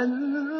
أن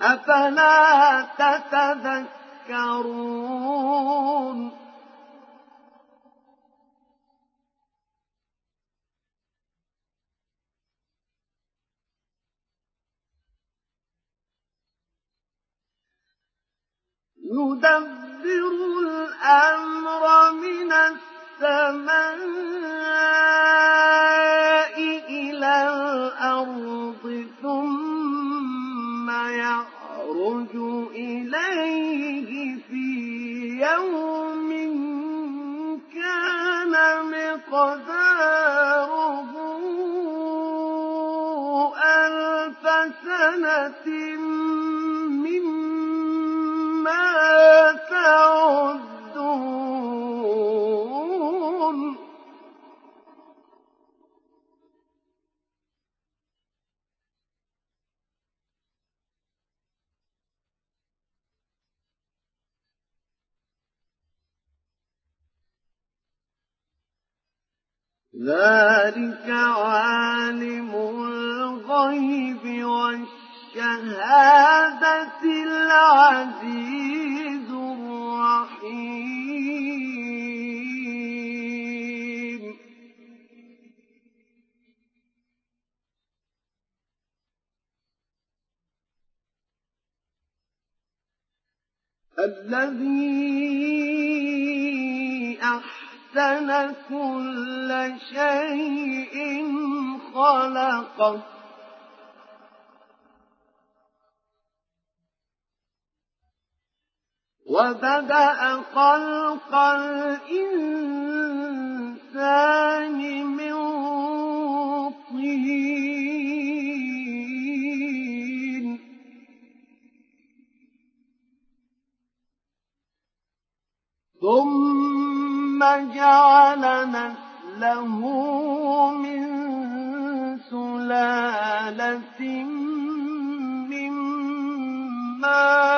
أفلا تتذكرون؟ يدبر الأمر من السماء إلى الأرض ثم يعرج إليه في يوم كان مقداره ألف سنة والشهادة العزيز الرحيم. الذي أحسن كل شيء خلقه. وبدأ خلق الإنسان من طين. ثم جعل نسله من سلالة من ماء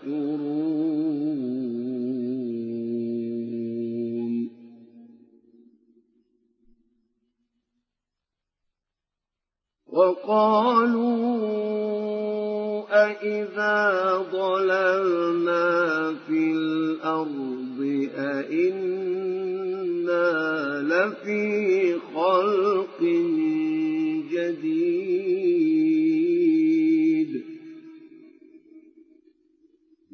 تشكرون وقالوا أإذا ضللنا في الأرض أإنا لفي خلق جديد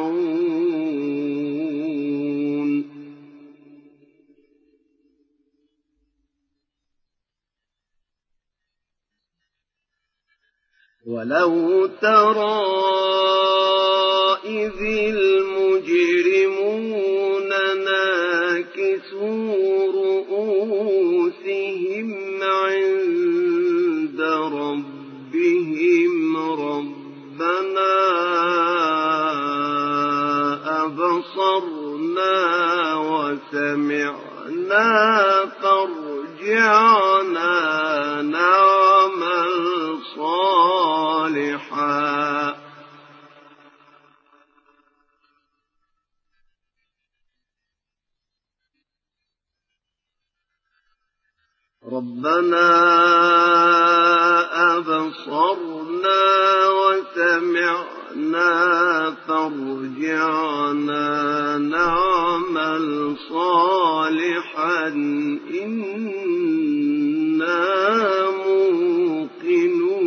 ترجعون ولو ترى إذ أبصرنا صالحا إنا موقنون.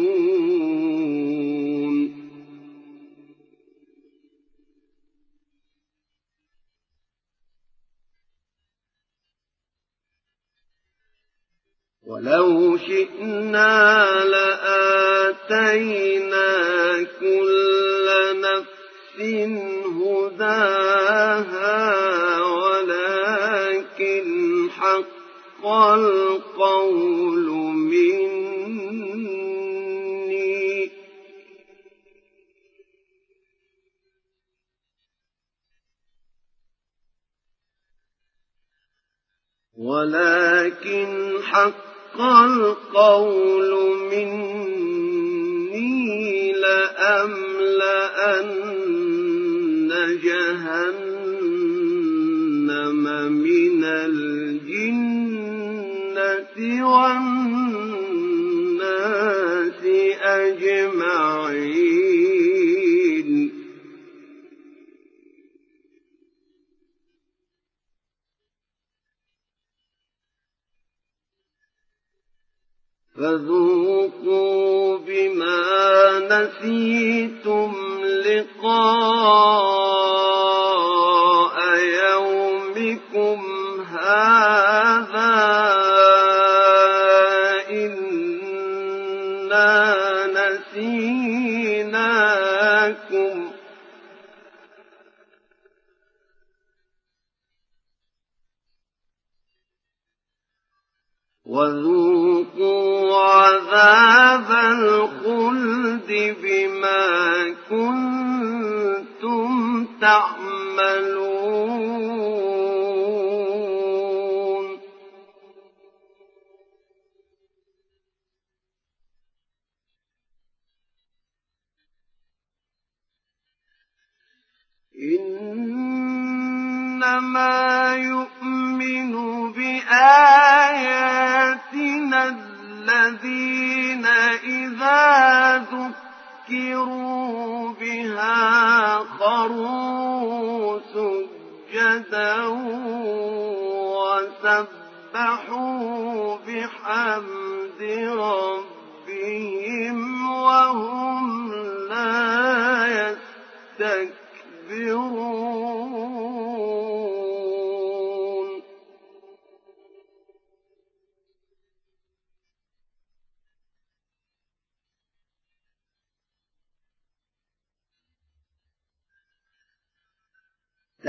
ولو شئنا القول مني. ولكن حق القول مني لأملأن جهنم. والناس أجمعين. فذوقوا بما نسيتم لقاء بما كنتم تعملون.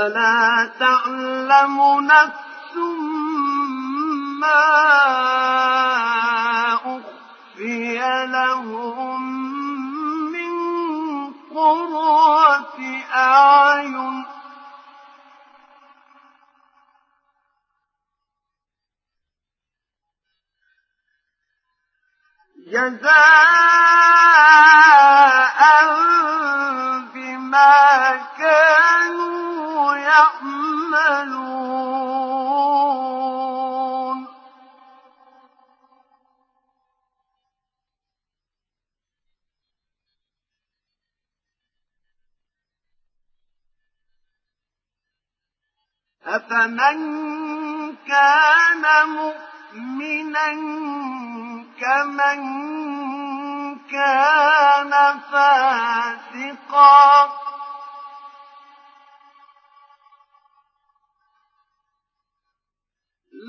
فلا تعلم نفس ما أخفي لهم من قرة أعين جزاء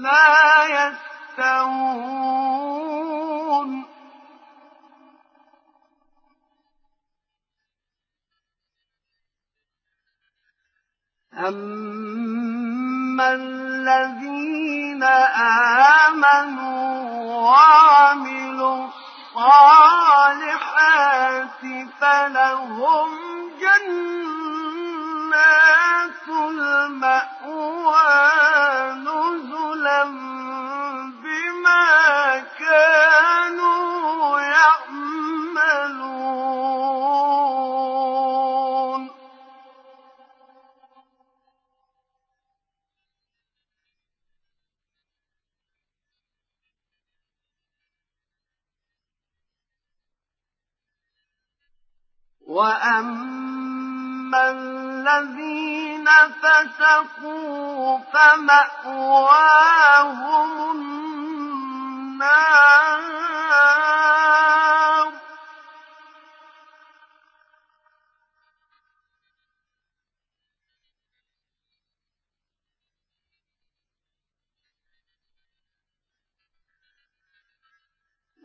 لا يستوون. أما الذين آمنوا وعملوا الصالحات فلهم جنات المأوى نزلا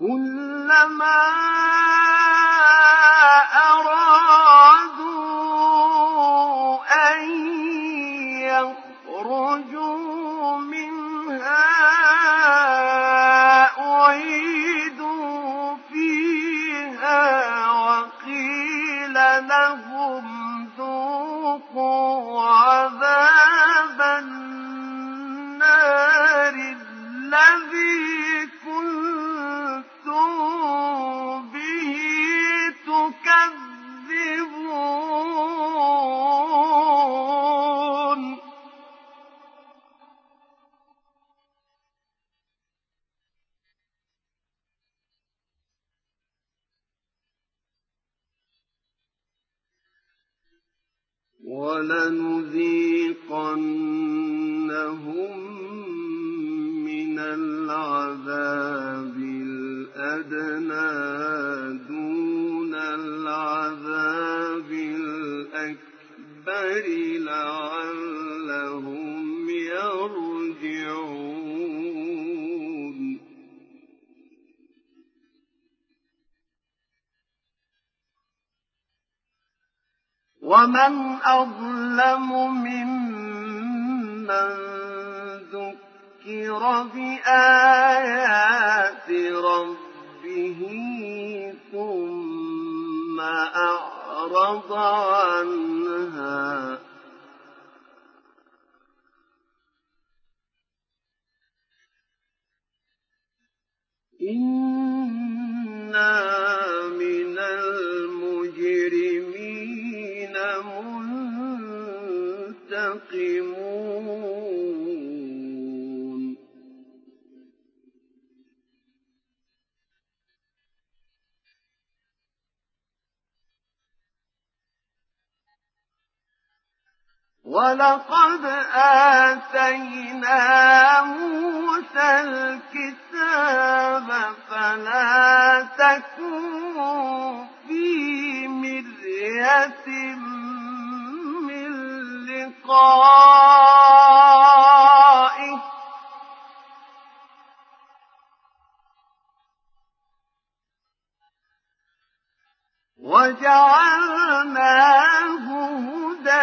كلما أرادوا أن يخرجوا منها أعيدوا فيها وقيل لهم ذوقوا عذاب النار الذي يرجعون. ومن أظلم ممن ذكر بآيات ربه ثم أعرض عنها إنا من المجرمين منتقمون ولقد آتينا موسى الكتاب فلا تكن في مرية من لقائه. وجعلناه هدى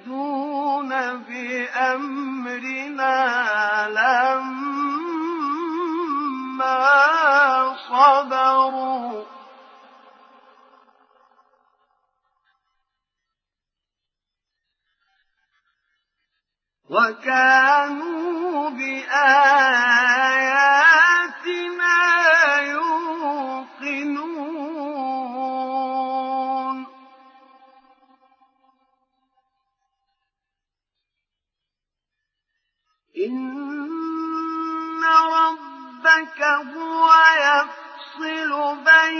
يهدون بأمرنا لما صبروا. وكانوا بآياتنا إن ربك هو يفصل بينهم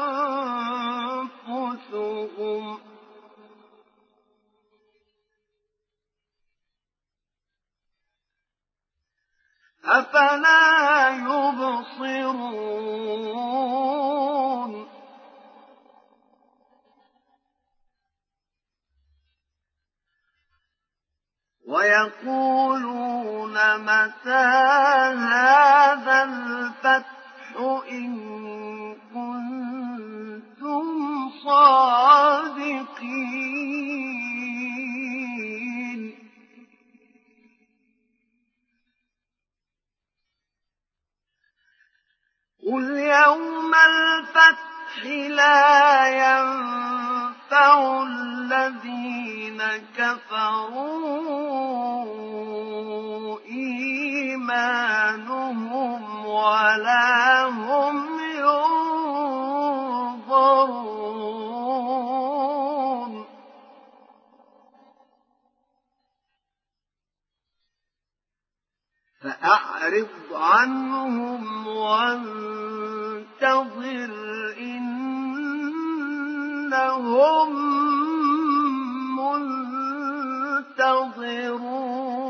أفلا كفروا إيمانهم ولا هم ينظرون. فأعرض عنهم وانتظر إنهم تَنتَظِرُونَ